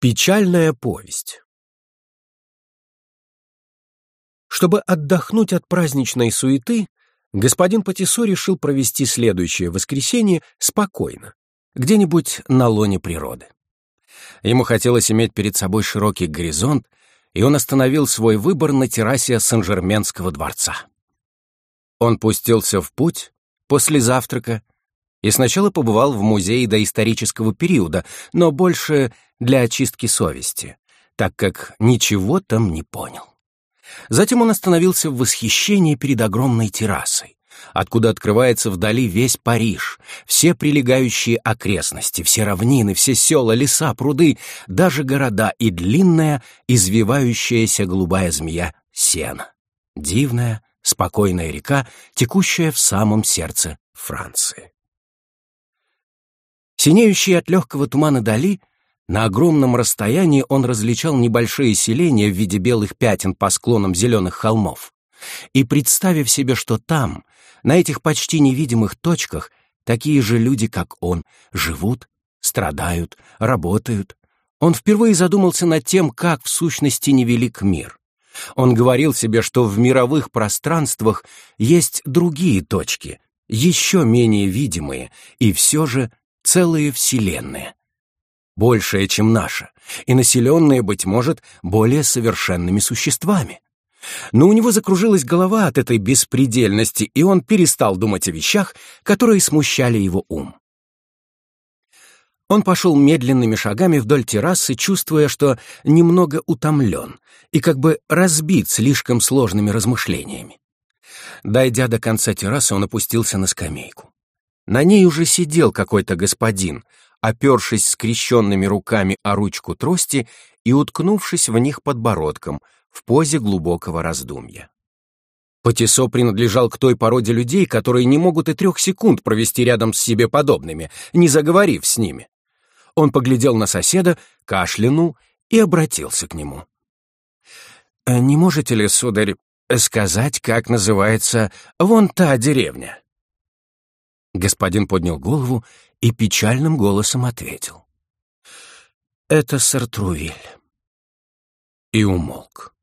Печальная повесть Чтобы отдохнуть от праздничной суеты, господин Патисо решил провести следующее воскресенье спокойно, где-нибудь на лоне природы. Ему хотелось иметь перед собой широкий горизонт, и он остановил свой выбор на террасе Сен-Жерменского дворца. Он пустился в путь после завтрака и сначала побывал в музее доисторического периода, но больше для очистки совести, так как ничего там не понял. Затем он остановился в восхищении перед огромной террасой, откуда открывается вдали весь Париж, все прилегающие окрестности, все равнины, все села, леса, пруды, даже города и длинная, извивающаяся голубая змея Сена. Дивная, спокойная река, текущая в самом сердце Франции. Синеющий от легкого тумана дали, на огромном расстоянии он различал небольшие селения в виде белых пятен по склонам зеленых холмов. И представив себе, что там, на этих почти невидимых точках, такие же люди, как он, живут, страдают, работают, он впервые задумался над тем, как в сущности невелик мир. Он говорил себе, что в мировых пространствах есть другие точки, еще менее видимые, и все же целые вселенные. Большая, чем наша, и населенные, быть может, более совершенными существами. Но у него закружилась голова от этой беспредельности, и он перестал думать о вещах, которые смущали его ум. Он пошел медленными шагами вдоль террасы, чувствуя, что немного утомлен и как бы разбит слишком сложными размышлениями. Дойдя до конца террасы, он опустился на скамейку. На ней уже сидел какой-то господин, опершись скрещенными руками о ручку трости и уткнувшись в них подбородком в позе глубокого раздумья. Патисо принадлежал к той породе людей, которые не могут и трех секунд провести рядом с себе подобными, не заговорив с ними. Он поглядел на соседа, кашлянул и обратился к нему. «Э, «Не можете ли, сударь, сказать, как называется вон та деревня?» Господин поднял голову и печальным голосом ответил. «Это Сартрувиль». И умолк.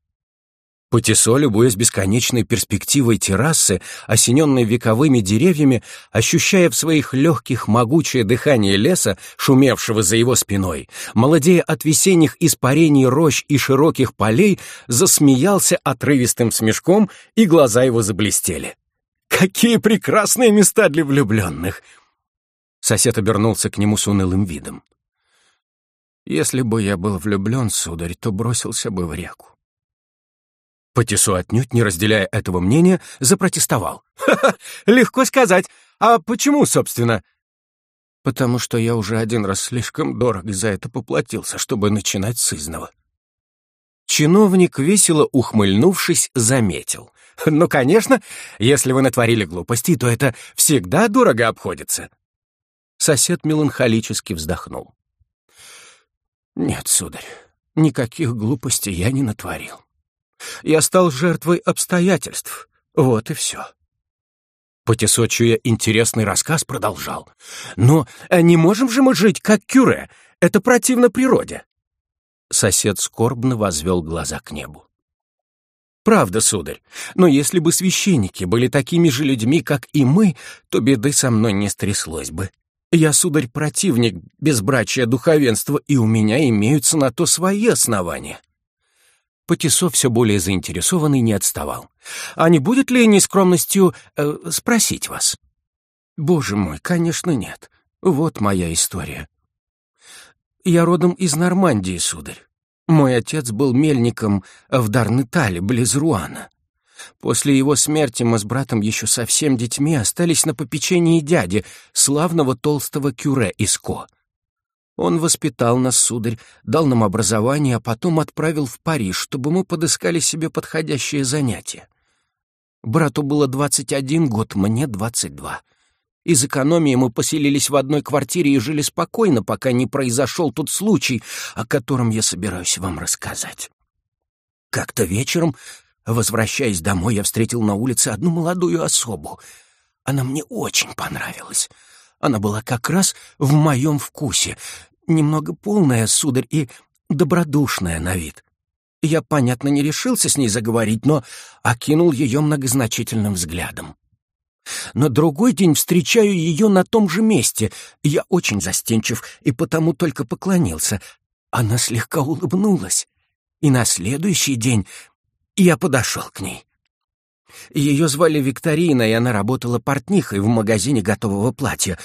Патисо, любуясь бесконечной перспективой террасы, осененной вековыми деревьями, ощущая в своих легких могучее дыхание леса, шумевшего за его спиной, молодея от весенних испарений рощ и широких полей, засмеялся отрывистым смешком, и глаза его заблестели. Какие прекрасные места для влюбленных!» Сосед обернулся к нему с унылым видом. «Если бы я был влюблен, сударь, то бросился бы в реку». Патису отнюдь, не разделяя этого мнения, запротестовал. «Ха-ха, легко сказать. А почему, собственно?» «Потому что я уже один раз слишком дорого за это поплатился, чтобы начинать с изного». Чиновник, весело ухмыльнувшись, заметил. «Ну, конечно, если вы натворили глупости, то это всегда дорого обходится». Сосед меланхолически вздохнул. «Нет, сударь, никаких глупостей я не натворил. Я стал жертвой обстоятельств. Вот и все». Потесо, интересный рассказ, продолжал. «Но э, не можем же мы жить, как кюре. Это противно природе». Сосед скорбно возвел глаза к небу. Правда, сударь, но если бы священники были такими же людьми, как и мы, то беды со мной не стряслось бы. Я, сударь, противник безбрачия духовенства, и у меня имеются на то свои основания. Потесов все более заинтересованный не отставал. А не будет ли нескромностью э, спросить вас? Боже мой, конечно, нет. Вот моя история. Я родом из Нормандии, сударь. Мой отец был мельником в Дарнетале, близ Руана. После его смерти мы с братом еще совсем детьми остались на попечении дяди, славного толстого кюре из Ко. Он воспитал нас, сударь, дал нам образование, а потом отправил в Париж, чтобы мы подыскали себе подходящее занятие. Брату было двадцать один год, мне двадцать два. Из экономии мы поселились в одной квартире и жили спокойно, пока не произошел тот случай, о котором я собираюсь вам рассказать. Как-то вечером, возвращаясь домой, я встретил на улице одну молодую особу. Она мне очень понравилась. Она была как раз в моем вкусе. Немного полная, сударь, и добродушная на вид. Я, понятно, не решился с ней заговорить, но окинул ее многозначительным взглядом. На другой день встречаю ее на том же месте. Я очень застенчив и потому только поклонился. Она слегка улыбнулась. И на следующий день я подошел к ней. Ее звали Викторина, и она работала портнихой в магазине готового платья.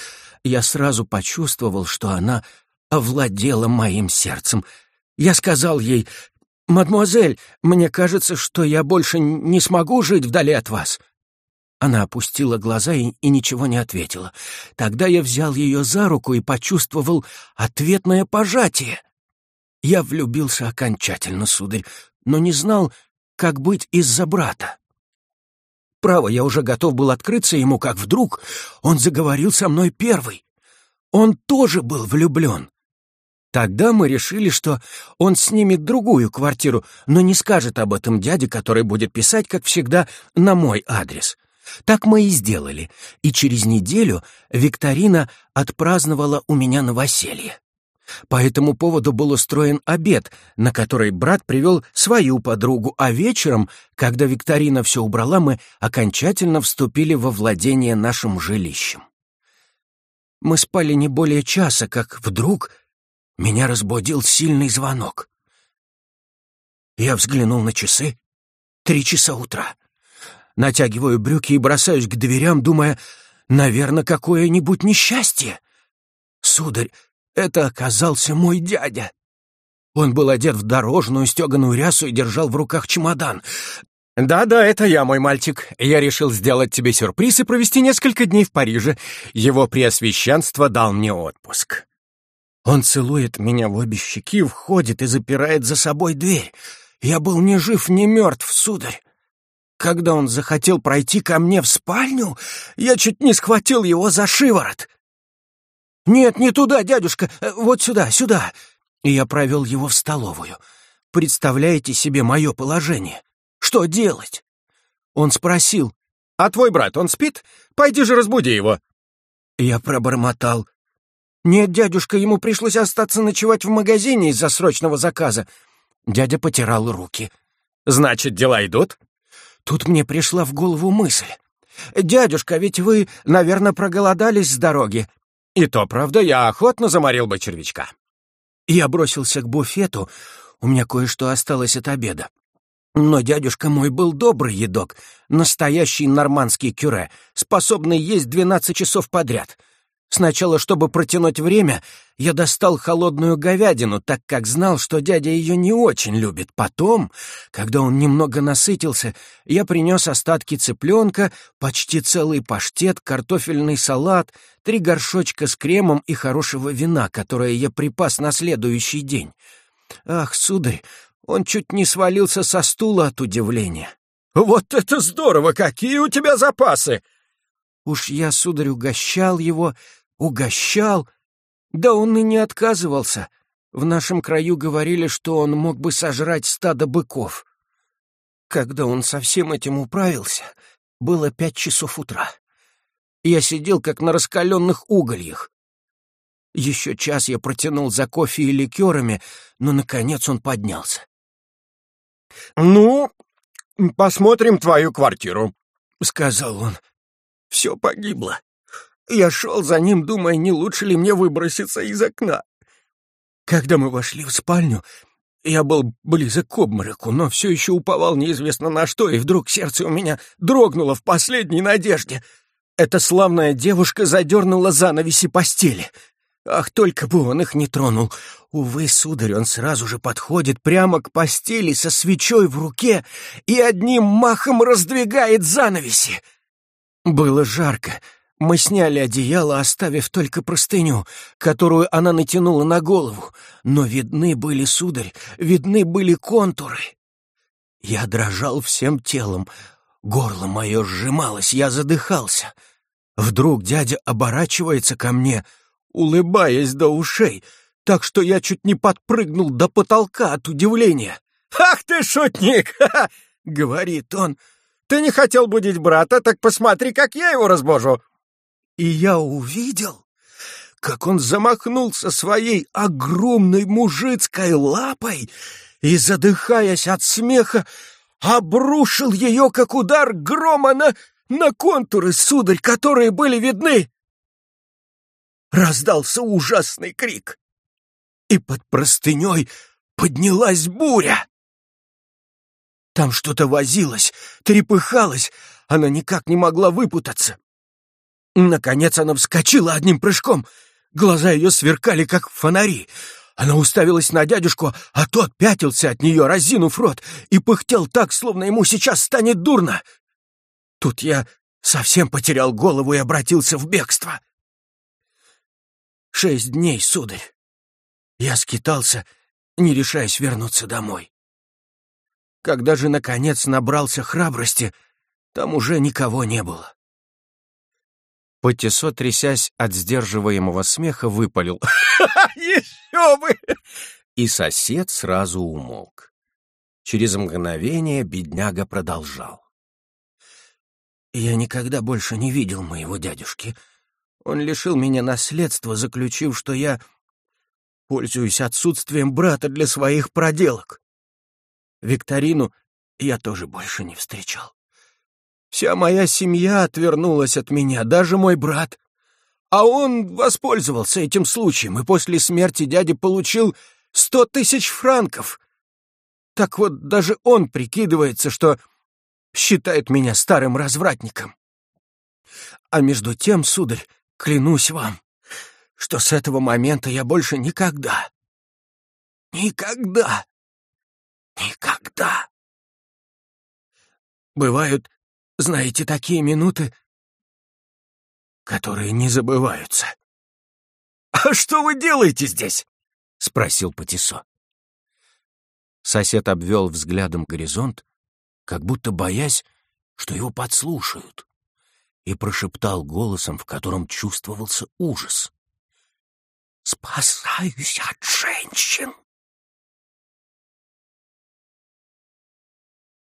Я сразу почувствовал, что она овладела моим сердцем. Я сказал ей, «Мадемуазель, мне кажется, что я больше не смогу жить вдали от вас». Она опустила глаза и, и ничего не ответила. Тогда я взял ее за руку и почувствовал ответное пожатие. Я влюбился окончательно, сударь, но не знал, как быть из-за брата. Право, я уже готов был открыться ему, как вдруг он заговорил со мной первый. Он тоже был влюблен. Тогда мы решили, что он снимет другую квартиру, но не скажет об этом дяде, который будет писать, как всегда, на мой адрес. Так мы и сделали, и через неделю Викторина отпраздновала у меня новоселье. По этому поводу был устроен обед, на который брат привел свою подругу, а вечером, когда Викторина все убрала, мы окончательно вступили во владение нашим жилищем. Мы спали не более часа, как вдруг меня разбудил сильный звонок. Я взглянул на часы. Три часа утра. Натягиваю брюки и бросаюсь к дверям, думая, наверное, какое-нибудь несчастье. Сударь, это оказался мой дядя. Он был одет в дорожную стеганую рясу и держал в руках чемодан. «Да-да, это я, мой мальчик. Я решил сделать тебе сюрприз и провести несколько дней в Париже. Его преосвященство дал мне отпуск». Он целует меня в обе щеки, входит и запирает за собой дверь. Я был ни жив, ни мертв, сударь. Когда он захотел пройти ко мне в спальню, я чуть не схватил его за шиворот. «Нет, не туда, дядюшка, э, вот сюда, сюда!» И я провел его в столовую. Представляете себе мое положение? Что делать? Он спросил, «А твой брат, он спит? Пойди же разбуди его!» Я пробормотал, «Нет, дядюшка, ему пришлось остаться ночевать в магазине из-за срочного заказа». Дядя потирал руки. «Значит, дела идут?» Тут мне пришла в голову мысль. «Дядюшка, ведь вы, наверное, проголодались с дороги». «И то, правда, я охотно заморил бы червячка». Я бросился к буфету. У меня кое-что осталось от обеда. Но дядюшка мой был добрый едок, настоящий нормандский кюре, способный есть двенадцать часов подряд — Сначала, чтобы протянуть время, я достал холодную говядину, так как знал, что дядя ее не очень любит. Потом, когда он немного насытился, я принес остатки цыпленка, почти целый паштет, картофельный салат, три горшочка с кремом и хорошего вина, которое я припас на следующий день. Ах, сударь, он чуть не свалился со стула от удивления. «Вот это здорово! Какие у тебя запасы!» Уж я, сударь, угощал его, Угощал? Да он и не отказывался. В нашем краю говорили, что он мог бы сожрать стадо быков. Когда он со всем этим управился, было пять часов утра. Я сидел, как на раскаленных угольях. Еще час я протянул за кофе и ликерами, но, наконец, он поднялся. «Ну, посмотрим твою квартиру», — сказал он. «Все погибло. Я шел за ним, думая, не лучше ли мне выброситься из окна. Когда мы вошли в спальню, я был близок к обмороку, но все еще уповал неизвестно на что, и вдруг сердце у меня дрогнуло в последней надежде. Эта славная девушка задернула занавеси постели. Ах, только бы он их не тронул. Увы, сударь, он сразу же подходит прямо к постели со свечой в руке и одним махом раздвигает занавеси. Было жарко, мы сняли одеяло, оставив только простыню, которую она натянула на голову, но видны были, сударь, видны были контуры. Я дрожал всем телом, горло мое сжималось, я задыхался. Вдруг дядя оборачивается ко мне, улыбаясь до ушей, так что я чуть не подпрыгнул до потолка от удивления. «Ах ты, шутник!» — говорит он. «Ты не хотел будить брата, так посмотри, как я его разбожу!» И я увидел, как он замахнулся своей огромной мужицкой лапой и, задыхаясь от смеха, обрушил ее, как удар грома на, на контуры, сударь, которые были видны. Раздался ужасный крик, и под простыней поднялась буря. Там что-то возилось, трепыхалось, она никак не могла выпутаться. Наконец она вскочила одним прыжком. Глаза ее сверкали, как фонари. Она уставилась на дядюшку, а тот пятился от нее, разинув рот, и пыхтел так, словно ему сейчас станет дурно. Тут я совсем потерял голову и обратился в бегство. Шесть дней, сударь. Я скитался, не решаясь вернуться домой. Когда же, наконец, набрался храбрости, там уже никого не было. Патисо, трясясь от сдерживаемого смеха, выпалил. «Еще бы!» И сосед сразу умолк. Через мгновение бедняга продолжал. «Я никогда больше не видел моего дядюшки. Он лишил меня наследства, заключив, что я пользуюсь отсутствием брата для своих проделок. Викторину я тоже больше не встречал. Вся моя семья отвернулась от меня, даже мой брат. А он воспользовался этим случаем и после смерти дяди получил сто тысяч франков. Так вот, даже он прикидывается, что считает меня старым развратником. А между тем, сударь, клянусь вам, что с этого момента я больше никогда, никогда Никогда. Бывают, знаете, такие минуты, которые не забываются. «А что вы делаете здесь?» — спросил Патисо. Сосед обвел взглядом горизонт, как будто боясь, что его подслушают, и прошептал голосом, в котором чувствовался ужас. «Спасаюсь от женщин!»